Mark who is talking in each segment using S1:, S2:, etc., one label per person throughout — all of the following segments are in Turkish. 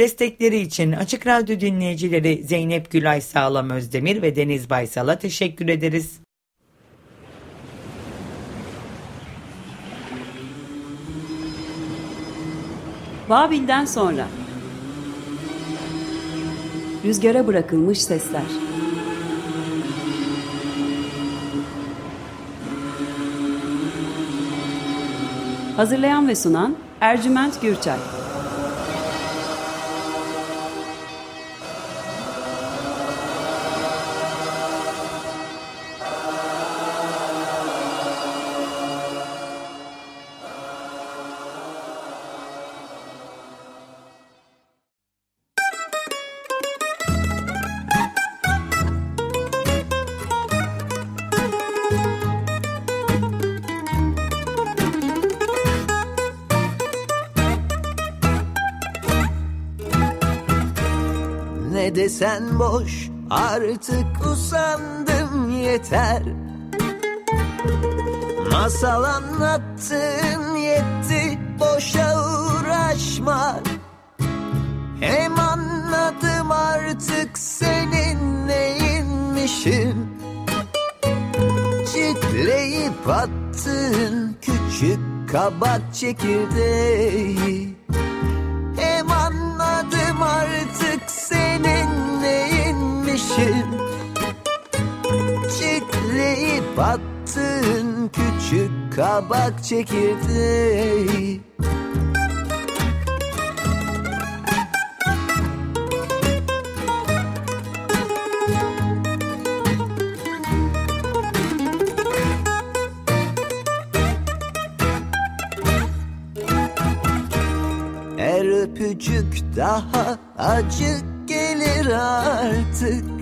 S1: Destekleri için Açık Radyo dinleyicileri Zeynep Gülay Sağlam Özdemir ve Deniz Baysal'a teşekkür ederiz.
S2: Babil'den sonra. Rüzgara bırakılmış sesler. Hazırlayan ve sunan Ercüment Gürçay
S3: Desen boş artık usandım yeter. Masal anlattın yetti boşa uğraşma. Hem anladım artık senin neyinmişim. Çitleyip attın küçük kabak çekirdeği neyinmişim Çitleyip attın küçük kabak çekirdeği. Her öpücük daha acı gelir artık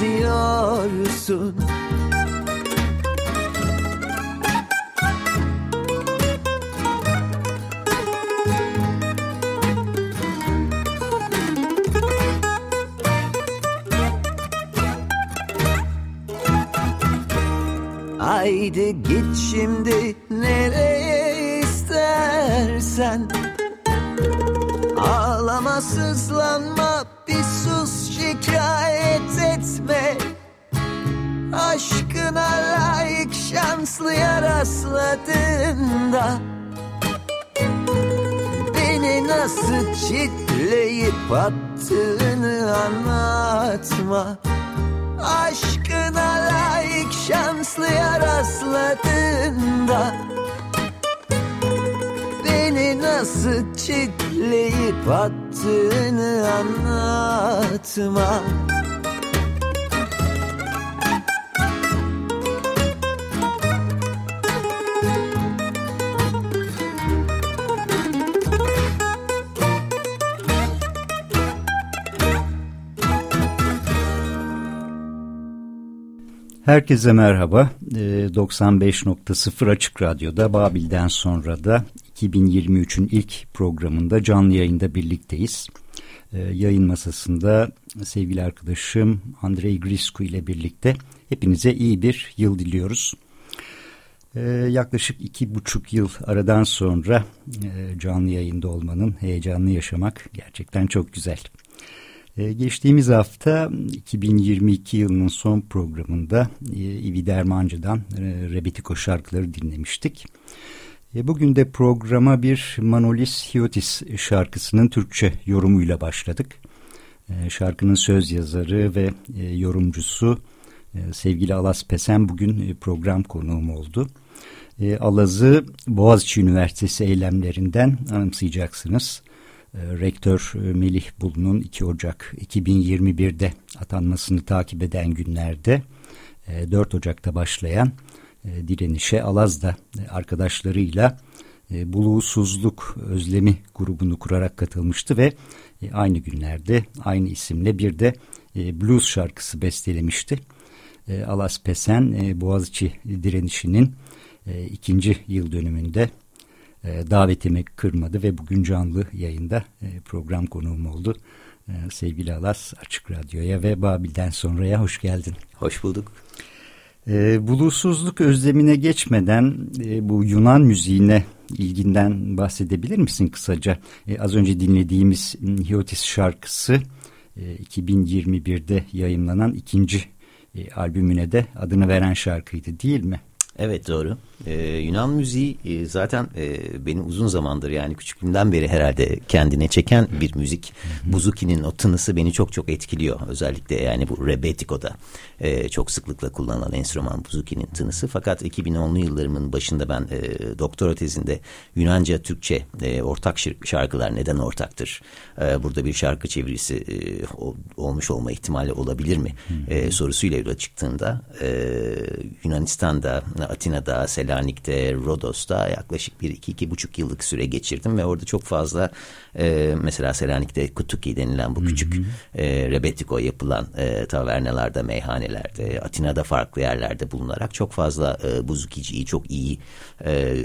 S3: diyorsun nasıl çitleyip attığını anlatma
S4: Herkese merhaba. 95.0 Açık Radyo'da Babil'den sonra da 2023'ün ilk programında canlı yayında birlikteyiz. Yayın masasında sevgili arkadaşım Andrei Griscu ile birlikte hepinize iyi bir yıl diliyoruz. Yaklaşık iki buçuk yıl aradan sonra canlı yayında olmanın heyecanını yaşamak gerçekten çok güzel. Geçtiğimiz hafta 2022 yılının son programında İvi Dermancı'dan Rebetiko şarkıları dinlemiştik. Bugün de programa bir Manolis Hiotis şarkısının Türkçe yorumuyla başladık. Şarkının söz yazarı ve yorumcusu sevgili Alas Pesen bugün program konuğum oldu. Alaz'ı Boğaziçi Üniversitesi eylemlerinden anımsayacaksınız. Rektör Melih Bulu'nun 2 Ocak 2021'de atanmasını takip eden günlerde 4 Ocak'ta başlayan direnişe Alaz'da arkadaşlarıyla e, Buluğusuzluk Özlemi grubunu kurarak katılmıştı ve e, aynı günlerde aynı isimle bir de e, blues şarkısı bestelemişti. E, Alas Pesen e, Boğaziçi direnişinin e, ikinci yıl dönümünde e, davetimi kırmadı ve bugün canlı yayında e, program konuğum oldu. E, sevgili Alas Açık Radyo'ya ve Babil'den sonraya hoş geldin.
S5: Hoş bulduk.
S4: E, bulutsuzluk özlemine geçmeden e, bu Yunan müziğine ilginden bahsedebilir misin kısaca? E, az önce dinlediğimiz Hiotis şarkısı e, 2021'de yayınlanan ikinci e, albümüne de adını veren şarkıydı değil mi?
S5: Evet doğru. Ee, Yunan müziği e, zaten e, benim uzun zamandır yani küçüklüğümden beri herhalde kendine çeken bir müzik. Buzuki'nin o tınısı beni çok çok etkiliyor. Özellikle yani bu rebetiko'da e, çok sıklıkla kullanılan enstrüman Buzuki'nin tınısı. Fakat 2010'lu yıllarımın başında ben e, doktora tezinde Yunanca, Türkçe e, ortak şarkılar neden ortaktır? E, burada bir şarkı çevirisi e, olmuş olma ihtimali olabilir mi? E, sorusuyla yola çıktığında e, Yunanistan'da, Atina'da, Selanik'te Rodos'ta yaklaşık bir iki, iki buçuk yıllık süre geçirdim ve orada çok fazla e, mesela Selanik'te Kutuki denilen bu küçük E, rebetiko yapılan e, tavernalarda, meyhanelerde, Atina'da farklı yerlerde bulunarak çok fazla e, buzukiciyi, çok iyi e,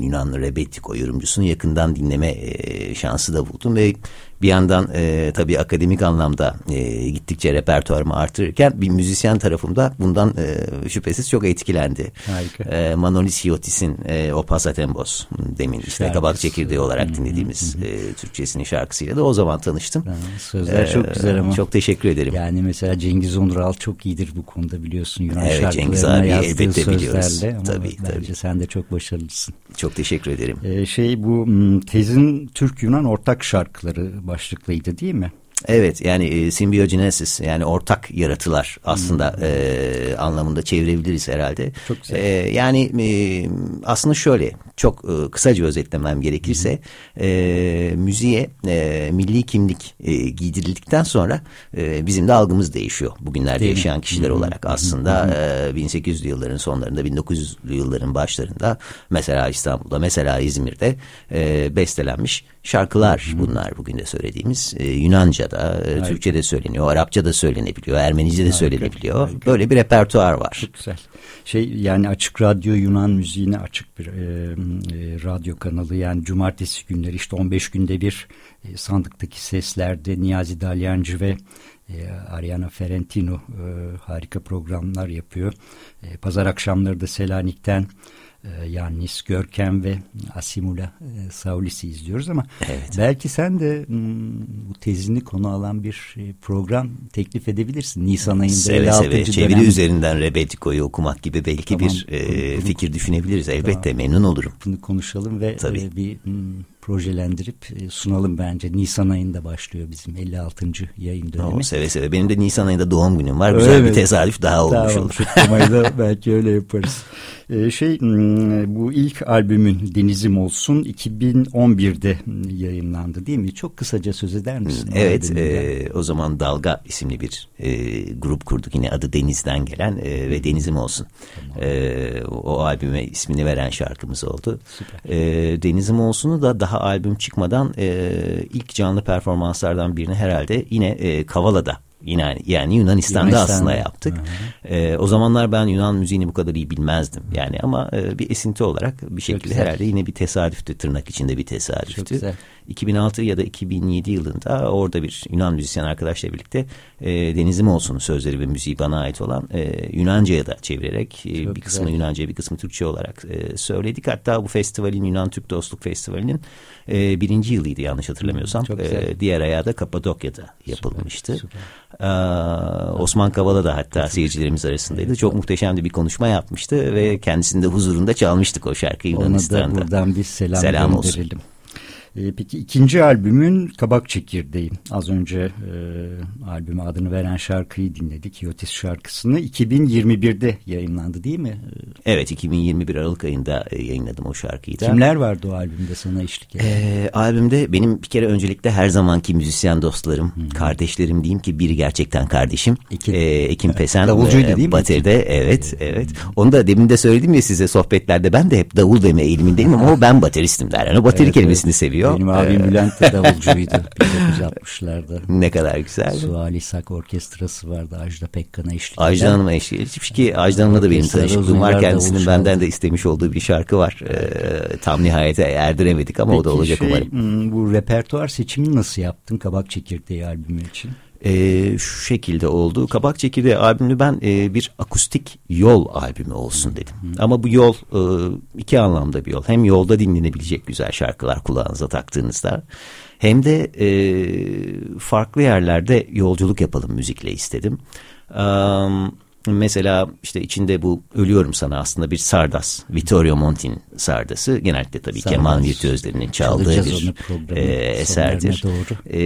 S5: Yunan rebetiko yorumcusunu yakından dinleme e, şansı da buldum ve bir yandan e, tabii akademik anlamda e, gittikçe repertuarımı artırırken bir müzisyen tarafımda bundan e, şüphesiz çok etkilendi.
S4: Harika.
S5: E, Manolis Hiotis'in e, O Pasatembos demin işte
S4: Şarkısı.
S5: kabak çekirdeği olarak dinlediğimiz e, Türkçesinin şarkısıyla da o zaman tanıştım.
S4: Ha, Sözler çok güzel ama.
S5: Çok teşekkür ederim.
S4: Yani mesela Cengiz Onural çok iyidir bu konuda biliyorsun. Yunan
S5: Evet, Cengiz abi elbette biliyoruz.
S4: sözlerle. Ama
S5: Tabii,
S4: bence
S5: tabii.
S4: sen de çok başarılısın.
S5: Çok teşekkür ederim.
S4: Ee, şey bu tezin Türk-Yunan ortak şarkıları başlıklıydı değil mi?
S5: Evet yani e, symbiogenesis yani ortak yaratılar aslında e, anlamında çevirebiliriz herhalde.
S4: Çok güzel.
S5: E, yani e, aslında şöyle çok e, kısaca özetlemem gerekirse e, müziğe e, milli kimlik e, giydirildikten sonra e, bizim de algımız değişiyor. Bugünlerde
S4: Değil mi?
S5: yaşayan kişiler olarak aslında e, 1800'lü yılların sonlarında 1900'lü yılların başlarında mesela İstanbul'da mesela İzmir'de e, bestelenmiş şarkılar bunlar bugün de söylediğimiz e, Yunanca'da, e, Türkçe'de söyleniyor, Arapça'da söylenebiliyor, Ermenice'de söylenebiliyor. Böyle bir repertuar var.
S4: Çok güzel. Şey yani Açık Radyo Yunan müziğine açık bir e, e, radyo kanalı yani cumartesi günleri işte 15 günde bir e, sandıktaki seslerde Niyazi Dalyancı ve e, Ariana Ferentino e, harika programlar yapıyor. E, pazar akşamları da Selanik'ten e, Yannis, Görkem ve Asimula e, Saulis'i izliyoruz ama
S5: Evet.
S4: belki sen de m, bu tezini konu alan bir e, program teklif edebilirsin. Nisan ayında
S5: Seve
S4: 56.
S5: seve çeviri
S4: dönem-
S5: üzerinden Rebetiko'yu okumak gibi belki
S4: Tamam.
S5: bir e,
S4: Bunu-
S5: fikir düşünebiliriz. Elbette memnun olurum.
S4: bunu konuşalım ve
S5: Tabii.
S4: e, bir m, projelendirip e, sunalım bence. Nisan ayında başlıyor bizim 56. yayın dönemi.
S5: O, seve seve. Benim de Nisan ayında doğum günüm var. Güzel
S4: mi?
S5: bir tesadüf daha olmuş
S4: Tamam,
S5: olur.
S4: da belki öyle yaparız. Ee, şey bu ilk albümün Denizim Olsun 2011'de yayınlandı değil mi? Çok kısaca söz eder misin?
S5: Evet, e, o zaman Dalga isimli bir e, grup kurduk. Yine adı Deniz'den gelen e, ve Denizim olsun. E, o, o albüme ismini veren şarkımız oldu. E, Denizim olsun'u da daha albüm çıkmadan e, ilk canlı performanslardan birini herhalde yine e, Kavala'da Yine yani Yunanistan'da,
S4: Yunanistan'da.
S5: aslında yaptık. E, o zamanlar ben Yunan müziğini bu kadar iyi bilmezdim. Yani ama e, bir esinti olarak bir şekilde herhalde yine bir tesadüftü tırnak içinde bir tesadüftü.
S4: Çok güzel.
S5: 2006 ya da 2007 yılında orada bir Yunan müzisyen arkadaşla birlikte e, Denizim Olsun sözleri ve müziği bana ait olan e, Yunanca'ya da çevirerek e,
S4: Çok
S5: bir kısmı
S4: güzel.
S5: Yunanca bir kısmı Türkçe olarak e, söyledik. Hatta bu festivalin Yunan Türk Dostluk Festivali'nin e, birinci yılıydı yanlış hatırlamıyorsam.
S4: Çok.
S5: E, diğer ayağı da Kapadokya'da yapılmıştı.
S4: süper.
S5: Ee, Osman Kavala da hatta seyircilerimiz arasındaydı. Çok muhteşem de bir konuşma yapmıştı ve kendisinin de huzurunda çalmıştık o şarkıyı
S4: Ona da
S5: Yunanistan'da.
S4: buradan bir selam,
S5: Selam olsun.
S4: Gönderelim. E, peki ikinci albümün Kabak Çekirdeği. Az önce e, albüme adını veren şarkıyı dinledik. Yotis şarkısını 2021'de yayınlandı değil mi?
S5: Evet 2021 Aralık ayında e, yayınladım o şarkıyı da.
S4: Kimler vardı o albümde sana eşlik eden?
S5: E, albümde benim bir kere öncelikle her zamanki müzisyen dostlarım, hmm. kardeşlerim diyeyim ki biri gerçekten kardeşim. Ekin, e, Ekin Pesen.
S4: Davulcuydu değil mi?
S5: Bateride evet evet. Onu da demin de söyledim ya size sohbetlerde ben de hep davul deme eğilimindeyim ama o ben bateristim der. Yani o bateri evet, kelimesini evet. seviyor.
S4: Benim abim ee, Bülent de davulcuydu 1960'larda.
S5: Ne kadar güzel.
S4: Suali Sak Orkestrası vardı. Ajda Pekkan'a eşlik
S5: Ajda Hanım'a eşlik etmiş ki Ajda Hanım'la da benim tanışıklığım var. Kendisinin benden de istemiş olduğu bir şarkı var. Ee, tam nihayete erdiremedik ama Peki, o da olacak
S4: şey,
S5: umarım.
S4: Hmm, bu repertuar seçimini nasıl yaptın Kabak Çekirdeği albümü için?
S5: E, şu şekilde oldu. Kabak Çekirdeği albümünü ben e, bir akustik yol albümü olsun dedim. Hı. Ama bu yol e, iki anlamda bir yol. Hem yolda dinlenebilecek güzel şarkılar kulağınıza taktığınızda hem de e, farklı yerlerde yolculuk yapalım müzikle istedim. Um, Mesela işte içinde bu Ölüyorum Sana aslında bir sardas. Vittorio Monti'nin sardası. Genellikle tabii Sardas. keman virtüözlerinin çaldığı bir e, eserdir. E,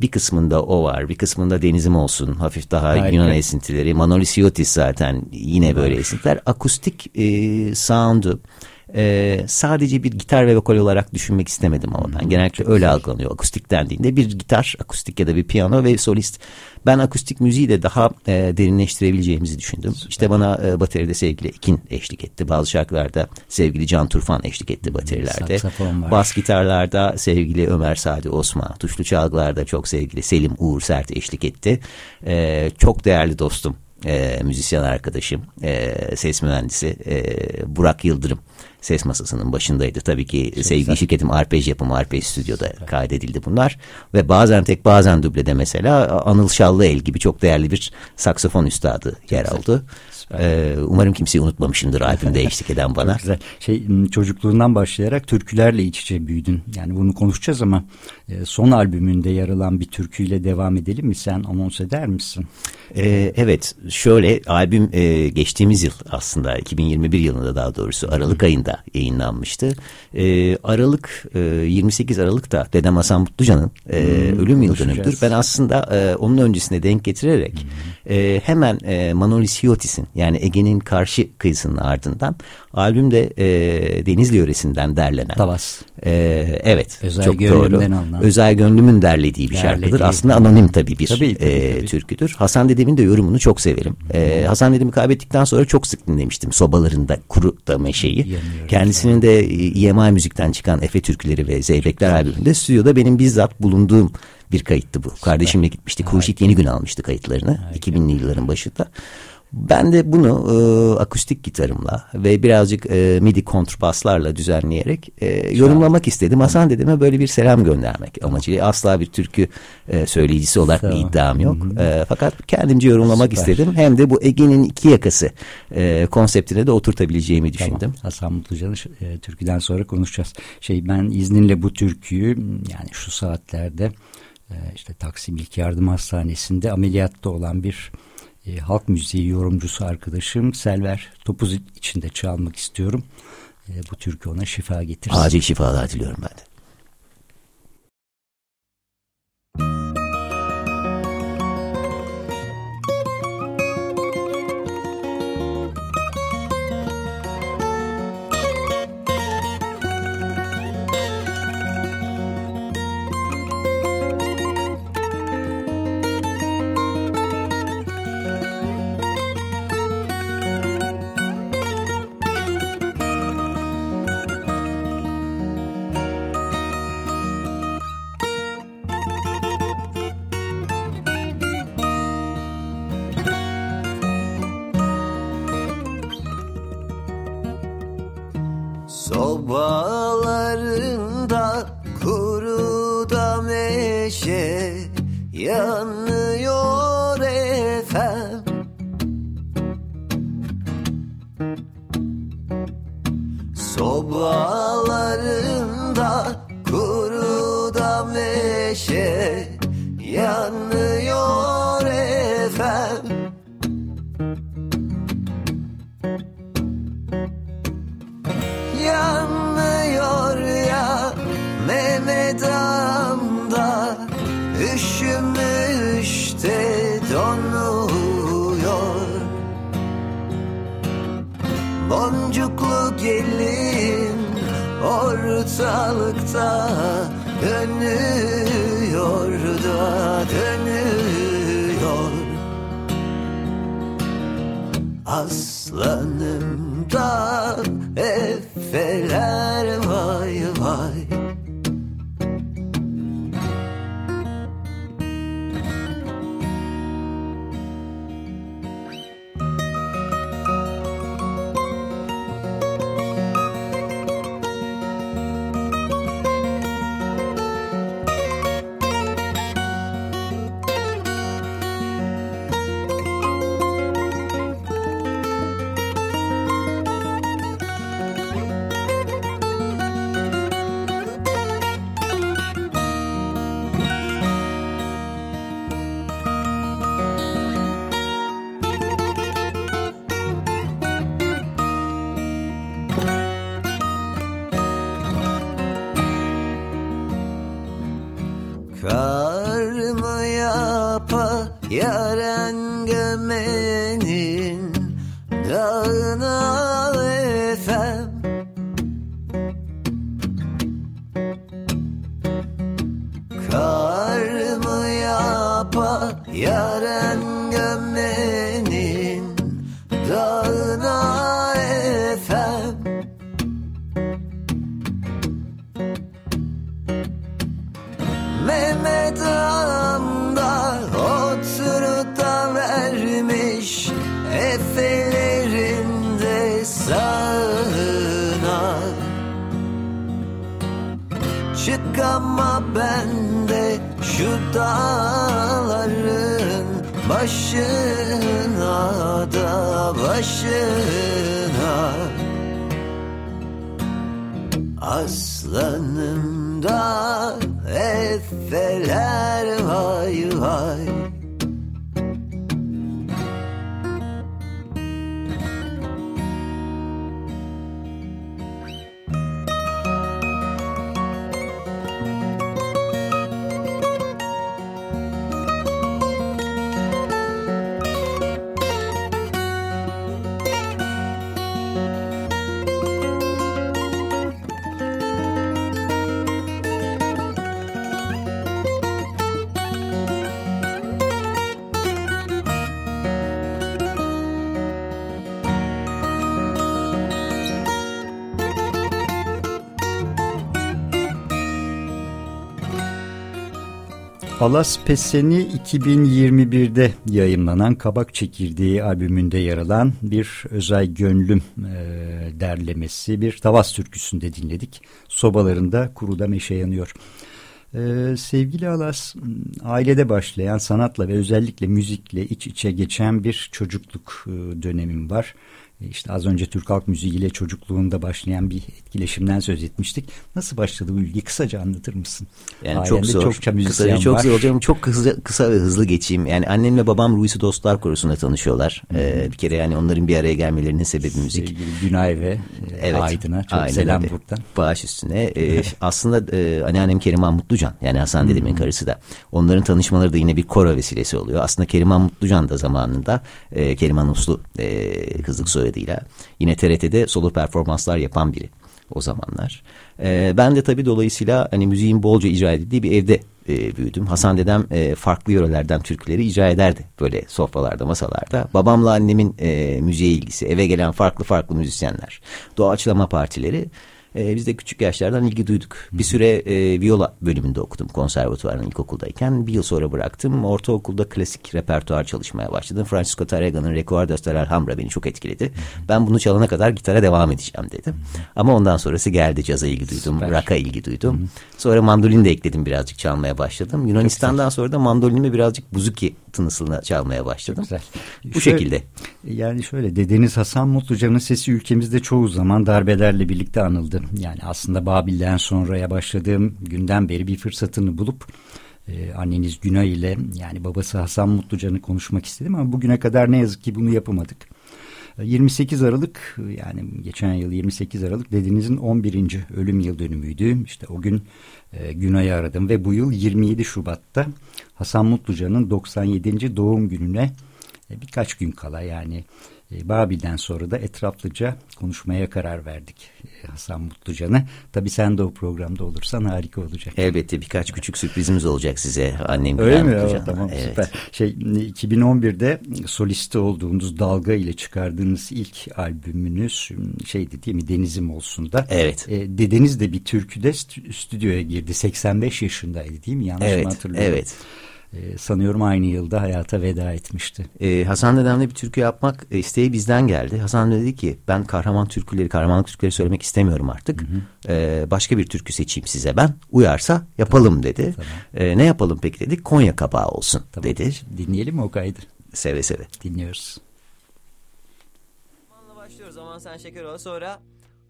S5: bir kısmında o var. Bir kısmında Denizim Olsun. Hafif daha Harika. Yunan esintileri. Manolis Iotis zaten yine böyle esintiler. Akustik e, sound'u e, sadece bir gitar ve vokal olarak düşünmek istemedim ama ben genellikle öyle algılanıyor akustik dendiğinde bir gitar akustik ya da bir piyano ve solist ben akustik müziği de daha e, derinleştirebileceğimizi düşündüm. Süper. İşte bana e, bateride sevgili Ekin eşlik etti. Bazı şarkılarda sevgili Can Turfan eşlik etti baterilerde. Bas gitarlarda sevgili Ömer Sadi Osman. Tuşlu çalgılarda çok sevgili Selim Uğur Sert eşlik etti. E, çok değerli dostum e, müzisyen arkadaşım, e, ses mühendisi e, Burak Yıldırım ses masasının başındaydı. Tabii ki Çok sevgili güzel. şirketim Arpej yapımı Arpej Stüdyo'da evet. kaydedildi bunlar. Ve bazen tek bazen dublede mesela Anıl Şallıel gibi çok değerli bir saksafon üstadı yer aldı. Ee, umarım kimseyi unutmamışımdır albümde eşlik eden bana.
S4: Çok güzel. Şey, çocukluğundan başlayarak türkülerle iç içe büyüdün. Yani bunu konuşacağız ama e, son albümünde yer alan bir türküyle devam edelim mi? Sen anons eder misin?
S5: Ee, evet. Şöyle albüm e, geçtiğimiz yıl aslında 2021 yılında daha doğrusu Aralık Hı. ayında yayınlanmıştı. E, Aralık e, 28 Aralık'ta Dedem Hasan Mutlucan'ın e, ölüm yıl dönümüdür. Ben aslında e, onun öncesine denk getirerek e, hemen e, Manolis Hiotis'in yani Ege'nin karşı kıyısının ardından albümde e, Denizli yöresinden derlenen.
S4: Tavas.
S5: E, evet.
S4: Özel çok doğru. Alınan.
S5: Özel gönlümün derlediği bir derlediği, şarkıdır. Aslında anonim tabii bir tabii, tabii, e, tabii. türküdür. Hasan dedemin de yorumunu çok severim. E, Hasan dedemi kaybettikten sonra çok sık dinlemiştim. Sobalarında kuru da meşeyi. Yanıyorum. Kendisinin de EMI müzikten çıkan Efe türküleri ve Zeybekler albümünde stüdyoda benim bizzat bulunduğum bir kayıttı bu. Kardeşimle gitmişti. Kurşit Yeni Gün almıştı kayıtlarını. Harika. 2000'li yılların başında. Ben de bunu e, akustik gitarımla ve birazcık e, midi kontrbaslarla düzenleyerek e, yorumlamak istedim. Hasan dedeme böyle bir selam göndermek amacıyla. Asla bir türkü e, söyleyicisi olarak tamam. bir iddiam yok. E, fakat kendimce yorumlamak Süper. istedim. Hem de bu Ege'nin iki yakası e, konseptine de oturtabileceğimi düşündüm. Tamam.
S4: Hasan Mutlucan'ı e, türküden sonra konuşacağız. Şey ben izninle bu türküyü yani şu saatlerde işte Taksim İlk Yardım Hastanesi'nde ameliyatta olan bir e, halk müziği yorumcusu arkadaşım Selver Topuz içinde çalmak istiyorum. E, bu türkü ona şifa getirsin.
S5: Acil şifalar diliyorum ben de.
S3: Sobalarında kuru da meşe yanıyor try. Yeah.
S4: Alas Peseni 2021'de yayınlanan Kabak Çekirdeği albümünde yer alan bir Özay Gönlüm e, derlemesi bir Tavas türküsünde dinledik. Sobalarında kuruda meşe yanıyor. Ee, sevgili Alas, ailede başlayan sanatla ve özellikle müzikle iç içe geçen bir çocukluk e, dönemim var. İşte az önce Türk halk müziği ile çocukluğunda başlayan bir etkileşimden söz etmiştik. Nasıl başladı bu ilgi? Kısaca anlatır mısın?
S5: Yani çok zor. Çokça Kısaca çok var. zor olacağım. Çok kısa, kısa ve hızlı geçeyim. Yani annemle babam Ruisi Dostlar Korosu'nda tanışıyorlar. Ee, bir kere yani onların bir araya gelmelerinin sebebi müzik.
S4: Sevgili Günay ve e, evet, Aydın'a çok aynen selam öyle. buradan.
S5: Bağış üstüne. Ee, aslında e, anneannem Keriman Mutlucan yani Hasan dedemin karısı da. Onların tanışmaları da yine bir koro vesilesi oluyor. Aslında Keriman Mutlucan da zamanında e, Keriman Uslu e, kızlık soyadı soyadıyla yine TRT'de solo performanslar yapan biri o zamanlar. E, ben de tabii dolayısıyla hani müziğin bolca icra edildiği bir evde e, büyüdüm. Hasan dedem e, farklı yörelerden türküleri icra ederdi böyle sofralarda, masalarda. Babamla annemin e, müziğe ilgisi, eve gelen farklı farklı müzisyenler, doğaçlama partileri e, biz de küçük yaşlardan ilgi duyduk. Bir süre e, viola bölümünde okudum konservatuvarın ilkokuldayken. Bir yıl sonra bıraktım. Ortaokulda klasik repertuar çalışmaya başladım. Francisco Tarrega'nın Recuerdos de la Alhambra beni çok etkiledi. Ben bunu çalana kadar gitara devam edeceğim dedim. Ama ondan sonrası geldi. Caza ilgi duydum, rock'a ilgi duydum. Sonra mandolin de ekledim birazcık çalmaya başladım. Yunanistan'dan sonra da mandolinimi birazcık buzuki tınısına çalmaya başladım. Güzel. Bu şöyle, şekilde.
S4: Yani şöyle dedeniz Hasan Mutlucan'ın sesi ülkemizde çoğu zaman darbelerle birlikte anıldı. Yani aslında Babil'den sonraya başladığım günden beri bir fırsatını bulup e, anneniz Günay ile yani babası Hasan Mutlucan'ı konuşmak istedim ama bugüne kadar ne yazık ki bunu yapamadık. 28 Aralık yani geçen yıl 28 Aralık dedenizin 11. ölüm yıl dönümüydü. İşte o gün e, Günay'ı aradım ve bu yıl 27 Şubat'ta Hasan Mutluca'nın 97. doğum gününe e, birkaç gün kala yani E, Babil'den sonra da etraflıca konuşmaya karar verdik e, Hasan Mutlucan'ı. Tabii sen de o programda olursan harika olacak.
S5: Elbette birkaç küçük sürprizimiz olacak size annem
S4: Öyle mi?
S5: Mutlucan.
S4: O, tamam
S5: evet.
S4: süper. Şey 2011'de solisti olduğunuz Dalga ile çıkardığınız ilk albümünüz şeydi değil mi Denizim olsun da.
S5: Evet.
S4: E, dedeniz de bir türküde stü- stüdyoya girdi. 85 yaşındaydı değil mi? Yanlış mı
S5: Evet,
S4: hatırlıyorum?
S5: evet.
S4: E, sanıyorum aynı yılda hayata veda etmişti.
S5: Ee, Hasan dedemle bir türkü yapmak e, isteği bizden geldi. Hasan dedi ki ben kahraman türküleri, kahramanlık türküleri söylemek istemiyorum artık. Ee, başka bir türkü seçeyim size ben. Uyarsa yapalım dedi. Ee, ne yapalım peki dedik. Konya kabağı olsun
S4: Tamam.
S5: dedi.
S4: Dinleyelim mi o kaydı?
S5: Seve seve.
S4: Dinliyoruz.
S6: başlıyoruz. Aman sen şeker ol. Sonra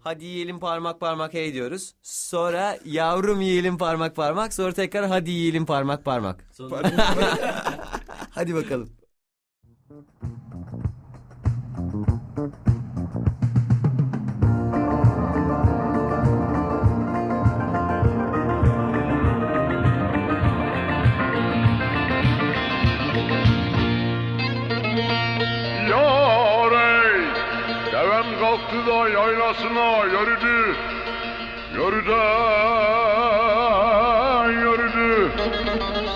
S6: hadi yiyelim parmak parmak hey diyoruz. Sonra yavrum yiyelim parmak parmak. Sonra tekrar hadi yiyelim parmak parmak. hadi bakalım.
S7: Yaylasına yürüdü Yürüdü yürüdü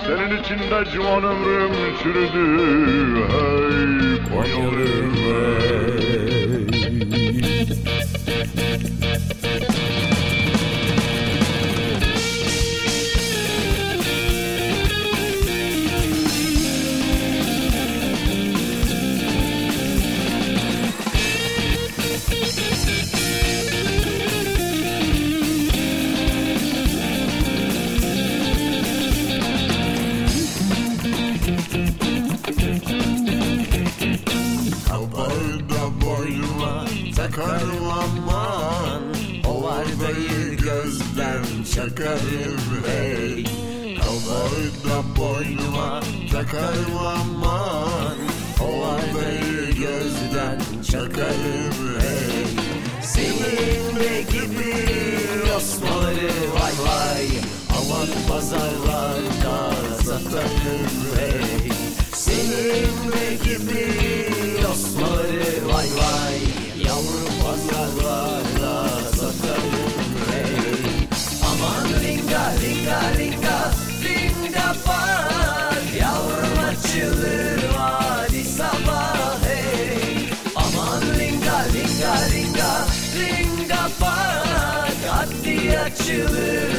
S7: Senin içinde civan ömrüm çürüdü Hey Konyalım hey
S3: boynuma takarım aman O var gözden çakarım hey. Kabarda boynuma takarım aman O var gözden çakarım hey. Senin gibi osmaları vay vay Aman pazarlarda satarım hey. Senin gibi osmaları vay vay Yavrum pazarlarda satarım hey Aman ringa ringa ringa ringa bak Yavrum açılır vadi sabah hey Aman ringa ringa ringa ringa bak Hadi açılır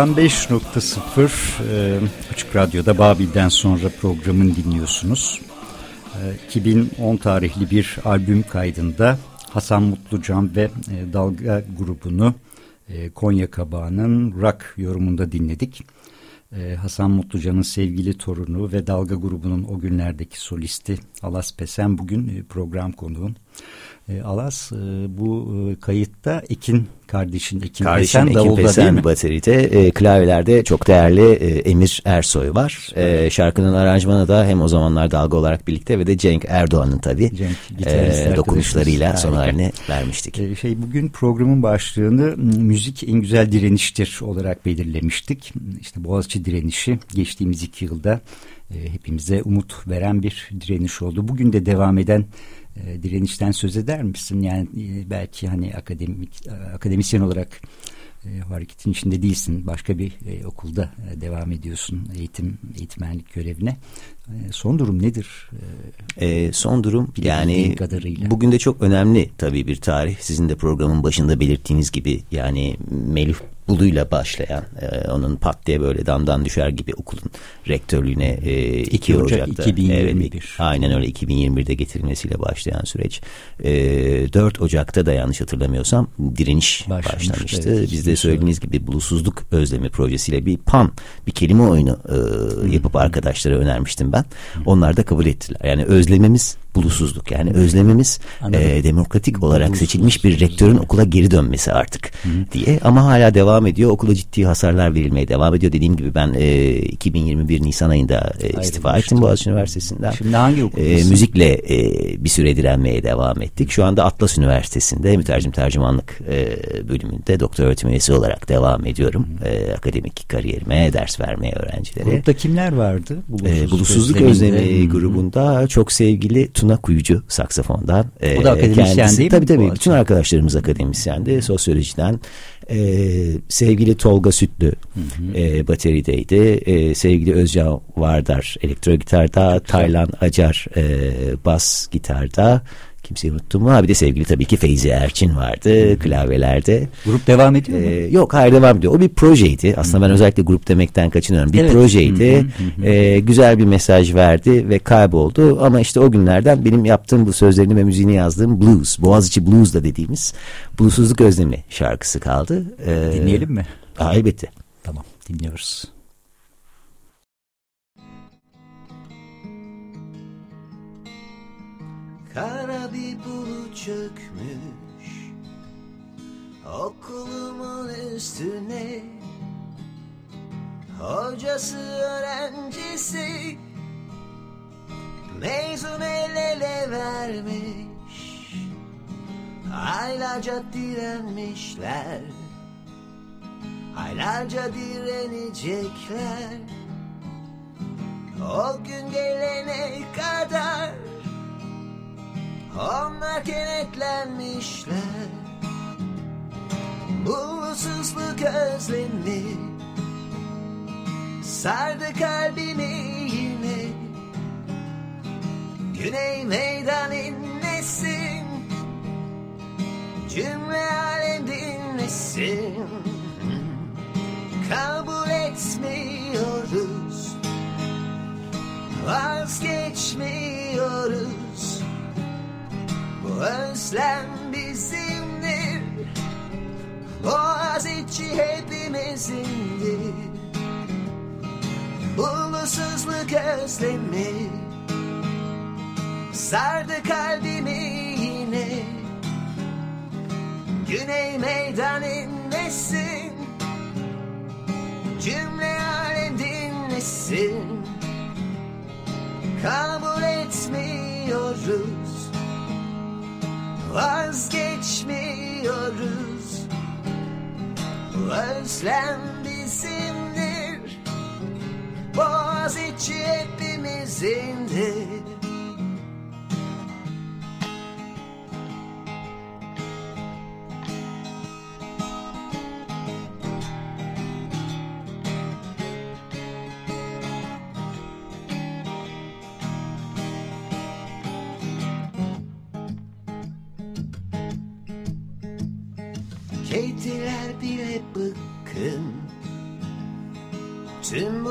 S4: 95.0 e, Açık Radyo'da Babil'den sonra programın dinliyorsunuz. E, 2010 tarihli bir albüm kaydında Hasan Mutlucan ve e, Dalga grubunu e, Konya Kabağı'nın rock yorumunda dinledik. E, Hasan Mutlucan'ın sevgili torunu ve Dalga grubunun o günlerdeki solisti Alas Pesen bugün e, program konuğum. E, Alas e, bu e, kayıtta Ekin kardeşin Ekin
S5: Kardeşim
S4: Pesen
S5: Ekim Pesen bateride, e, klavyelerde çok değerli e, Emir Ersoy var. E, şarkının aranjmanı da hem o zamanlar dalga olarak birlikte ve de Cenk Erdoğan'ın tabii
S4: Cenk,
S5: e, dokunuşlarıyla son haline vermiştik.
S4: Ee, Şey bugün programın başlığını müzik en güzel direniştir olarak belirlemiştik. İşte Boğaziçi direnişi geçtiğimiz iki yılda e, hepimize umut veren bir direniş oldu. Bugün de devam eden e, direnişten söz eder misin? Yani e, belki hani akademik e, akademisyen olarak e, hareketin içinde değilsin. Başka bir e, okulda e, devam ediyorsun eğitim eğitmenlik görevine. E, son durum nedir? E,
S5: E, son durum yani
S4: kadarıyla.
S5: bugün de çok önemli tabii bir tarih. Sizin de programın başında belirttiğiniz gibi yani Melih Bulu'yla başlayan e, onun pat diye böyle damdan düşer gibi okulun rektörlüğüne e, 2
S4: 2 Ocak
S5: Ocak'ta
S4: 2021.
S5: evet, aynen öyle 2021'de getirilmesiyle başlayan süreç. E, 4 Ocak'ta da yanlış hatırlamıyorsam direniş
S4: Başlamıştı,
S5: başlamıştı.
S4: evet,
S5: Biz de söylediğiniz gibi bulusuzluk özlemi projesiyle bir pan bir kelime oyunu e, yapıp arkadaşlara önermiştim ben. Onlar da kabul ettiler. Yani özlemimiz bulusuzluk. Yani özlemimiz
S4: Anladım.
S5: e, demokratik olarak
S4: Bulusuzluk.
S5: seçilmiş bir rektörün okula geri dönmesi artık diye ama hala devam ediyor. Okula ciddi hasarlar verilmeye devam ediyor. Dediğim gibi ben e, 2021 Nisan ayında e, istifa ettim Boğaziçi Üniversitesi'nden.
S4: Şimdi hangi
S5: E, müzikle e, bir süre direnmeye devam ettik. Şu anda Atlas Üniversitesi'nde mütercim tercümanlık e, bölümünde doktor öğretim üyesi olarak devam ediyorum. E, akademik kariyerime, ders vermeye öğrencilere.
S4: Grupta kimler vardı?
S5: E, Bulutsuzluk
S4: Özlemi'nde.
S5: Özlemi
S4: Hı hı.
S5: grubunda çok sevgili Tuna Kuyucu saksafondan. e,
S4: O da akademisyen
S5: kendisi-
S4: değil mi
S5: Tabii tabii. Bütün arkadaşlarımız akademisyendi. Sosyolojiden. E, sevgili Tolga Sütlü e, baterideydi. E, sevgili Özcan Vardar elektro gitarda. Taylan Acar e, bas gitarda. Kimseyi unuttum mu? Ha, bir de sevgili tabii ki Feyzi Erçin vardı klavyelerde.
S4: Grup devam ediyor mu?
S5: Ee, yok hayır devam ediyor. O bir projeydi. Aslında ben özellikle grup demekten kaçınıyorum. Bir
S4: Evet.
S5: projeydi. Ee, güzel bir mesaj verdi ve kayboldu. Ama işte o günlerden benim yaptığım bu sözlerini ve müziğini yazdığım blues, Boğaziçi Blues da dediğimiz Bluesuzluk Özlemi şarkısı kaldı. Ee,
S4: Dinleyelim mi?
S5: ha, elbette.
S4: Tamam dinliyoruz.
S3: Üstüne. Hocası öğrencisi Mezun el ele vermiş. Aylarca direnmişler Aylarca direnecekler. O gün gelene kadar onlar kenetlenmişler Bulutsuzluk özlemi Sardı kalbimi yine. Güney meydan inlesin. Cümle alem dinlesin. Kabul etmiyoruz. Vazgeçmiyoruz. Bu özlem bizimdir Boğaziçi hepimizindir Bulusuzluk özlemi. Sardı kalbimi yine. Güney meydan inlesin Cümle alem dinlesin. Kabul etmiyoruz. Vazgeçmiyoruz özlem bizimdir Boğaziçi hepimizindir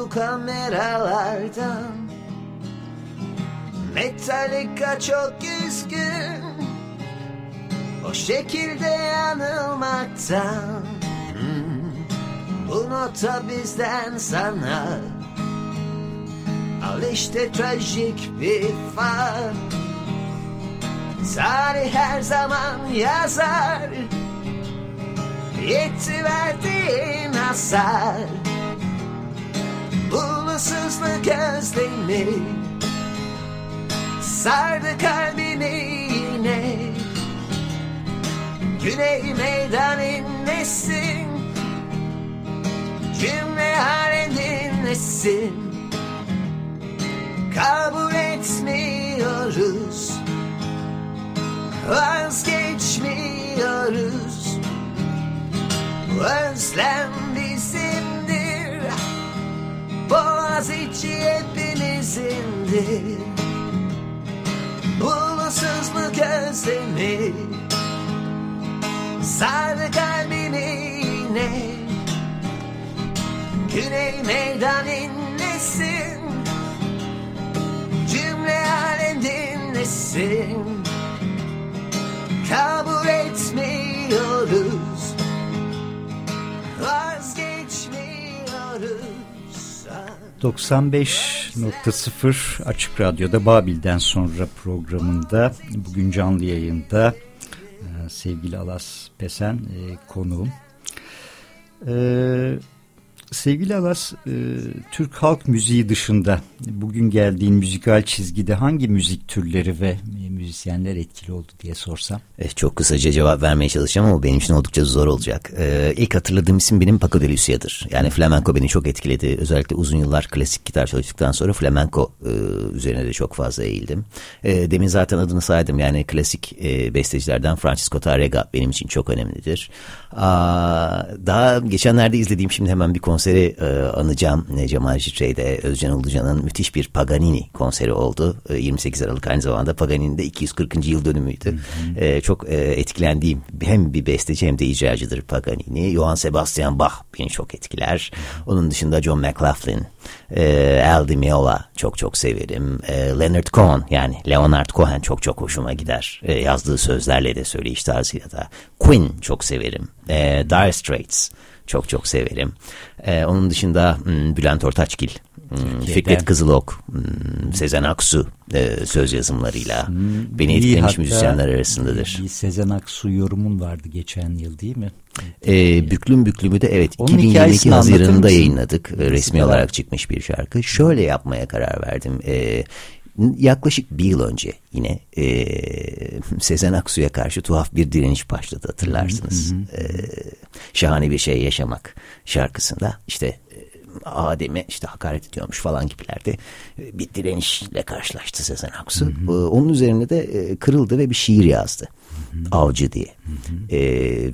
S3: kameralardan. Metallica çok üzgün O şekilde yanılmaktan. Hmm, Bu nota bizden sana Al işte trajik bir fan. Tarih her zaman yazar Yetti verdiğin hasar Ulusuzluk özlemi Sardı kalbimi yine. Güney meydan inlesin. Cümle halindinlesin Kabul etmiyoruz. Vazgeçmiyoruz. Özlem bizimdir Boğaziçi hepimizindir Ulusuzluk özlemi Sardı kalbimi yine. Güney meydan inlesin Cümle alem dinlesin Kabul etmiyoruz
S4: 95.0 Açık Radyo'da Babil'den sonra programında bugün canlı yayında e, sevgili Alas Pesen e, konuğum. E, sevgili Alas, e, Türk halk müziği dışında bugün geldiğin müzikal çizgide hangi müzik türleri ve müzisyenler etkili oldu diye sorsam?
S5: Eh, çok kısaca cevap vermeye çalışacağım ama benim için oldukça zor olacak. Ee, ilk hatırladığım isim benim Paco de Lucia'dır. Yani flamenco beni çok etkiledi. Özellikle uzun yıllar klasik gitar çalıştıktan sonra flamenco e, üzerine de çok fazla eğildim. E, demin zaten adını saydım. Yani klasik e, bestecilerden Francisco Tárrega benim için çok önemlidir. Daha geçenlerde izlediğim şimdi hemen bir konseri e, anacağım. E, Cemal Şitre'de Özcan Ulucan'ın müthiş bir Paganini konseri oldu. E, 28 Aralık aynı zamanda Paganini'nin de 240. yıl dönümüydü. E, çok e, etkilendiğim hem bir besteci hem de icracıdır Paganini. Johann Sebastian Bach beni çok etkiler. Onun dışında John McLaughlin, e, Al çok çok severim. E, Leonard Cohen yani Leonard Cohen çok çok hoşuma gider. E, yazdığı sözlerle de söyleyiş tarzıyla da. Queen çok severim. E, Dire Straits çok çok severim. E, onun dışında hmm, Bülent Ortaçgil, hmm, Fikret Kızılok, hmm, Sezen Aksu e, söz yazımlarıyla beni
S4: İyi,
S5: etkilemiş
S4: hatta
S5: müzisyenler arasındadır.
S4: Bir Sezen Aksu yorumun vardı geçen yıl değil mi?
S5: E, büklüm büklümü de evet
S4: Onun
S5: 2022
S4: hikayesini anlatır
S5: Haziran'ında yayınladık. E, Resmi olarak çıkmış bir şarkı. Şöyle yapmaya karar verdim. E, yaklaşık bir yıl önce yine e, Sezen Aksu'ya karşı tuhaf bir direniş başladı hatırlarsınız. E, şahane bir şey yaşamak şarkısında işte Adem'e işte hakaret ediyormuş falan gibilerde bir direnişle karşılaştı Sezen Aksu. E, Onun üzerine de kırıldı ve bir şiir yazdı. Avcı diye. E,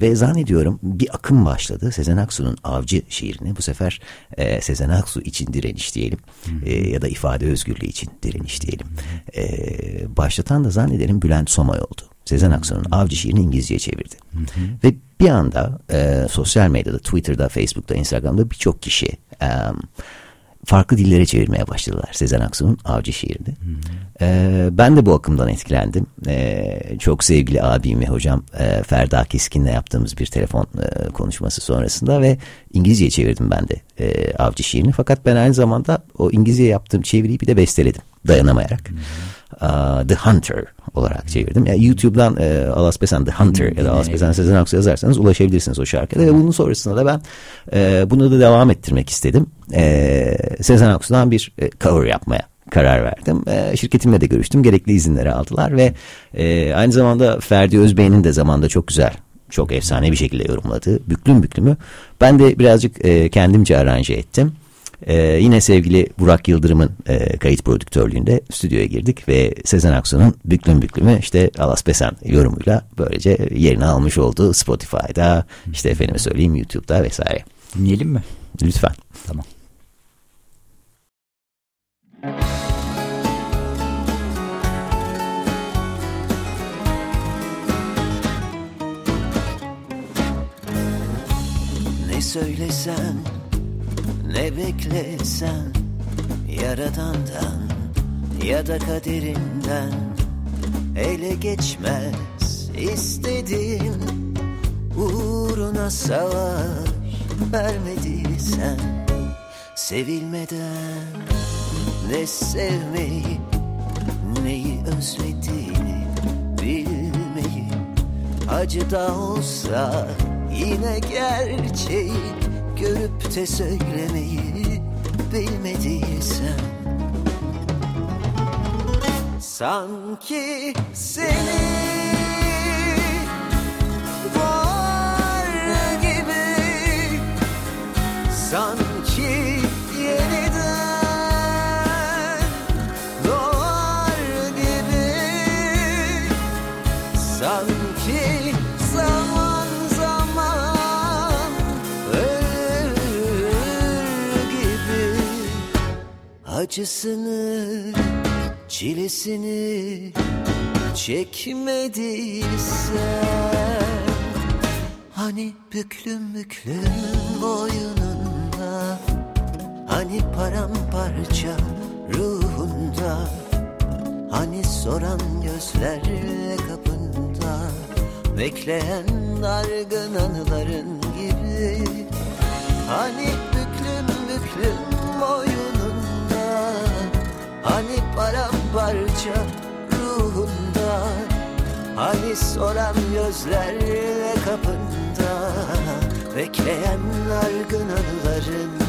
S5: ve zannediyorum bir akım başladı. Sezen Aksu'nun Avcı şiirini bu sefer e, Sezen Aksu için direniş diyelim. E, ya da ifade özgürlüğü için direniş diyelim. E, başlatan da zannederim Bülent Somay oldu. Sezen Aksu'nun Avcı şiirini İngilizceye çevirdi. Ve bir anda e, sosyal medyada, Twitter'da, Facebook'ta, Instagram'da birçok kişi e, farklı dillere çevirmeye başladılar Sezen Aksu'nun Avcı şiirini. E, ben de bu akımdan etkilendim. E, çok sevgili abim ve hocam e, Ferda Keskin'le yaptığımız bir telefon e, konuşması sonrasında ve İngilizceye çevirdim ben de e, Avcı şiirini. Fakat ben aynı zamanda o İngilizceye yaptığım çeviriyi bir de besteledim dayanamayarak. Aa, The Hunter olarak çevirdim. Yani YouTube'dan e, Alas Pesen The Hunter ya da Alas Pesen Sezen Aksu yazarsanız ulaşabilirsiniz o şarkıda. Ve bunun sonrasında da ben e, bunu da devam ettirmek istedim. E, Sezen Aksu'dan bir e, cover yapmaya karar verdim. E, şirketimle de görüştüm. Gerekli izinleri aldılar ve e, aynı zamanda Ferdi Özbey'in de zamanda çok güzel çok efsane bir şekilde yorumladığı büklüm büklümü ben de birazcık e, kendimce aranje ettim. Ee, yine sevgili Burak Yıldırım'ın e, kayıt prodüktörlüğünde stüdyoya girdik ve Sezen Aksu'nun büklüm büklümü işte Alas Pesen yorumuyla böylece yerini almış oldu Spotify'da işte efendime söyleyeyim YouTube'da vesaire.
S4: Dinleyelim mi?
S5: Lütfen.
S4: Tamam.
S3: Ne söylesen ne beklesen Yaradandan ya da kaderinden Ele geçmez istedin Uğruna savaş vermediysen Sevilmeden ne sevmeyi Neyi özlediğini bilmeyi. Acı da olsa Yine gerçeği görüp de söylemeyi bilmediysen. Sanki seni var gibi. Sanki Acısını, çilesini çekmediysen Hani büklüm büklüm boynunda Hani paramparça ruhunda Hani soran gözlerle kapında Bekleyen dargın anıların gibi Hani büklüm büklüm boynunda Hani paramparça ruhunda Hani soran gözlerle kapında Bekleyen dargın anıların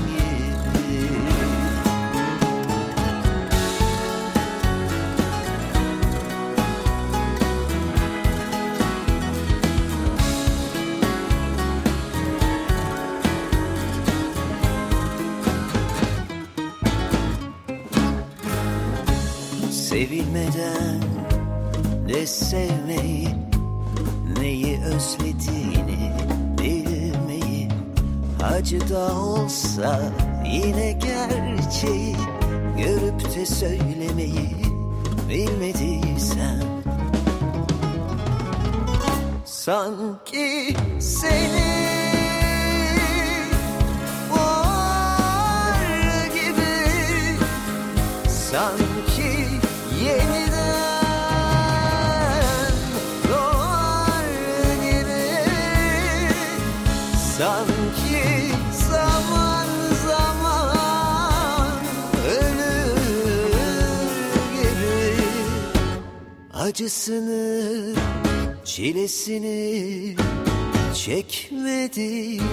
S3: Sevilmeden ne sevmeyi Neyi özlediğini bilmeyi. Acı da olsa yine gerçeği Görüp de söylemeyi bilmediysen Sanki seni var gibi Sanki Acısını, çilesini çekmediysen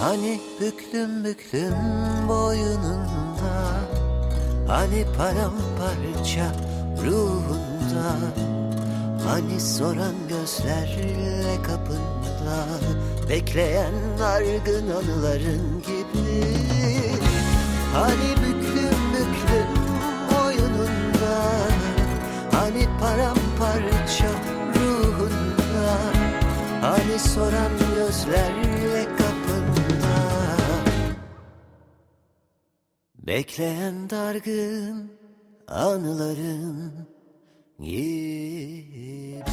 S3: Hani büklüm büklüm boynunda Hani paramparça ruhunda Hani soran gözlerle kapında Bekleyen dargın anıların gibi Hani Hani paramparça ruhunda Hani soran gözlerle kapında Bekleyen dargın anıların gibi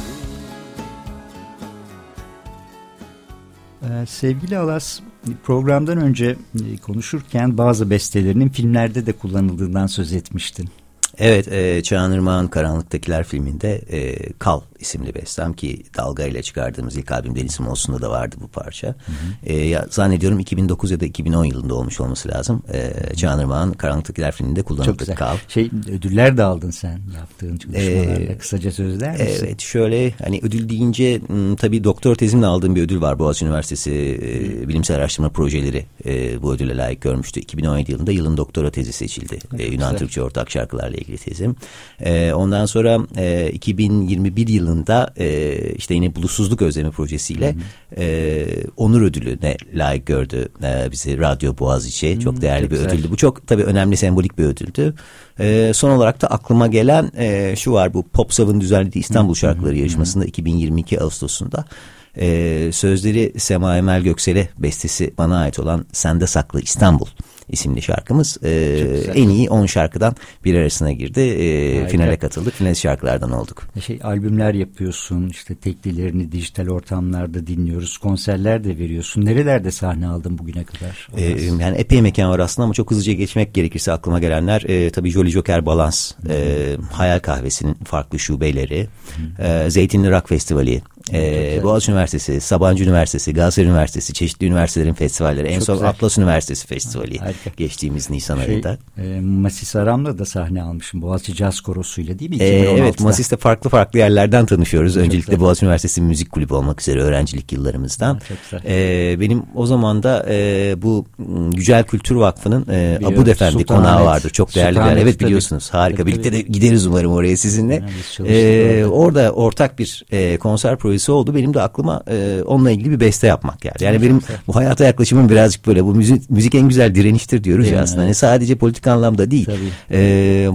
S4: Ee, sevgili Alas, programdan önce e, konuşurken bazı bestelerinin filmlerde de kullanıldığından söz etmiştin.
S5: Evet, e, Çağan Irmak'ın Karanlıktakiler filminde e, Kal isimli bestem ki Dalga ile çıkardığımız ilk albüm Deniz Olsun'da da vardı bu parça. Hı hı. E, ya, zannediyorum 2009 ya da 2010 yılında olmuş olması lazım. E, Çağan Irmak'ın Karanlıktakiler filminde kullanıldı Kal.
S4: Şey ödüller de aldın sen yaptığın çalışmalarla. Ee, Kısaca sözler misin?
S5: Evet şöyle hani ödül deyince m, tabii doktor tezimle aldığım bir ödül var. Boğaziçi Üniversitesi e, Bilimsel Araştırma Projeleri e, bu ödüle layık görmüştü. 2017 yılında yılın doktora tezi seçildi. E, Yunan Türkçe ortak şarkılarla ilgili tezim. E, ondan sonra e, 2021 yılında e, işte yine Bulutsuzluk Özlemi projesiyle e, onur ödülüne layık gördü e, bizi Radyo Boğaziçi. Hmm, çok değerli çok bir güzel. ödüldü. Bu çok tabii önemli sembolik bir ödüldü. E, son olarak da aklıma gelen e, şu var bu Pop Sav'ın düzenlediği İstanbul Şarkıları yarışmasında 2022 Ağustos'unda e, sözleri Sema Emel Göksel'e bestesi bana ait olan Sende Saklı İstanbul isimli şarkımız e, en iyi 10 şarkıdan bir arasına girdi. E, finale katıldık. Finalist şarkılardan olduk.
S4: Şey albümler yapıyorsun. işte teklilerini dijital ortamlarda dinliyoruz. Konserler de veriyorsun. Nerelerde sahne aldın bugüne kadar?
S5: E, yani epey mekan var aslında ama çok hızlıca geçmek gerekirse aklıma gelenler e, tabii Jolly Joker Balans, e, Hayal Kahvesi'nin farklı şubeleri, e, Zeytinli Rock Festivali Ee, Boğaziçi Üniversitesi, Sabancı Üniversitesi, Galatasaray Üniversitesi, çeşitli üniversitelerin festivalleri. En
S4: Çok
S5: son
S4: güzel.
S5: Atlas Üniversitesi Festivali
S4: Harika.
S5: geçtiğimiz Nisan
S4: Şey,
S5: ayında.
S4: e, Masis Aram'la da sahne almışım. Boğaziçi Caz Korosu'yla değil mi? 2016'da.
S5: evet Masis'te farklı farklı yerlerden tanışıyoruz. Öncelikle
S4: güzel.
S5: Boğaziçi Üniversitesi Müzik Kulübü olmak üzere öğrencilik yıllarımızdan.
S4: Çok.
S5: Ee, benim o zaman da e, bu m, Yücel Kültür Vakfı'nın e. Abu Efendi konağı vardır. Çok değerli bir yer. Evet biliyorsunuz. Harika.
S4: Tabii,
S5: Birlikte de gideriz umarım oraya sizinle.
S4: Yani orada.
S5: orada ortak bir e, konser projesi oldu. Benim de aklıma e, onunla ilgili bir beste yapmak geldi. Yani benim bu hayata yaklaşımım birazcık böyle. Bu müzik, müzik en güzel direniştir diyoruz
S4: Değil
S5: ya aslında.
S4: Evet.
S5: sadece politik anlamda değil.
S4: Tabii.
S5: E,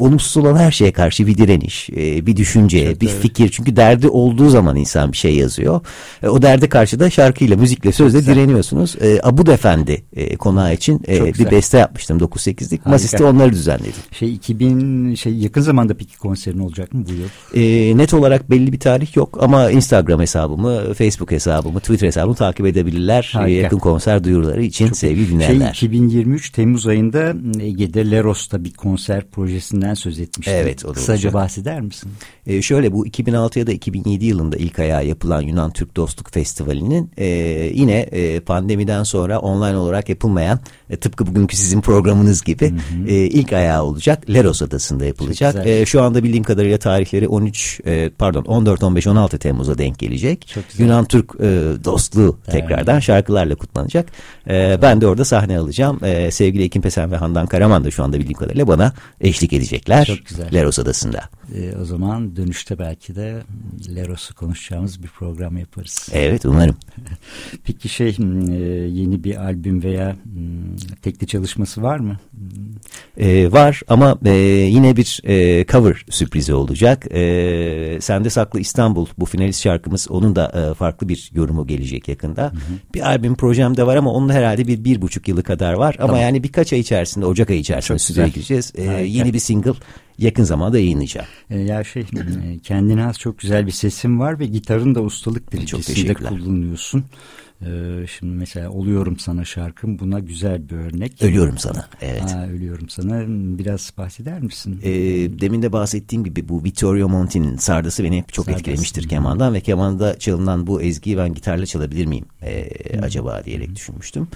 S5: olumsuz olan her şeye karşı bir direniş, e, bir düşünce,
S4: Çok
S5: bir
S4: doğru.
S5: fikir. Çünkü derdi olduğu zaman insan bir şey yazıyor. E, o derde karşı da şarkıyla, müzikle, sözle
S4: güzel.
S5: direniyorsunuz. E, Abud Efendi e, konağı için e,
S4: Çok
S5: bir
S4: güzel.
S5: beste yapmıştım 9-8'lik. Masiste onları düzenledim.
S4: Şey 2000 şey yakın zamanda peki konserin olacak mı bu yıl?
S5: E, net olarak belli bir tarih yok ama Instagram hesabımı, Facebook hesabımı, Twitter hesabımı takip edebilirler. E,
S4: Harika.
S5: yakın konser duyuruları için sevgili
S4: Şey
S5: dinleyenler.
S4: 2023 Temmuz ayında Ege'de Leros'ta bir konser projesinden söz etmiştin.
S5: Evet, o da
S4: Kısaca
S5: olacak.
S4: bahseder misin?
S5: E, şöyle bu 2006 ya da 2007 yılında ilk ayağı yapılan Yunan Türk Dostluk Festivali'nin e, yine e, pandemiden sonra online olarak yapılmayan e, tıpkı bugünkü sizin programınız gibi e, ilk ayağı olacak. Leros Adası'nda yapılacak.
S4: Çok.
S5: E, şu anda bildiğim kadarıyla tarihleri 13 e, pardon 14 15 16 Temmuz'a denk gelecek.
S4: Çok güzel.
S5: Yunan Türk e, dostluğu tekrardan şarkılarla kutlanacak. E, ben de orada sahne alacağım. E, sevgili Ekim Pesen ve Handan Karaman da şu anda bildiğim kadarıyla bana eşlik edecekler.
S4: Çok güzel.
S5: Leros Adası'nda.
S4: Ee, o zaman dönüşte belki de Leros'u konuşacağımız bir program yaparız.
S5: Evet umarım.
S4: Peki şey hmm, e, yeni bir albüm veya hmm, tekli çalışması var mı?
S5: Ee, var ama e, yine bir e, cover sürprizi olacak. E, Sende Saklı İstanbul bu finalist şarkımız onun da e, farklı bir yorumu gelecek yakında. Bir albüm projem de var ama onun herhalde bir bir buçuk yılı kadar var. Ama
S4: Tamam.
S5: yani birkaç ay içerisinde Ocak ayı içerisinde stüdyoya gireceğiz. E,
S4: Harika.
S5: yeni bir single yakın zamanda yayınlayacağım.
S4: Ee, ya şey e, kendine has çok güzel bir sesin var ve gitarın da ustalık derecesinde kullanıyorsun. Ee, şimdi mesela Oluyorum Sana şarkım buna güzel bir örnek.
S5: Ölüyorum sana. Evet.
S4: Ha, ölüyorum sana. Biraz bahseder misin?
S5: E, demin de bahsettiğim gibi bu Vittorio Monti'nin sardası beni hep çok
S4: Sardası.
S5: etkilemiştir kemandan ve kemanda çalınan bu ezgiyi ben gitarla çalabilir miyim e, acaba diyerek düşünmüştüm.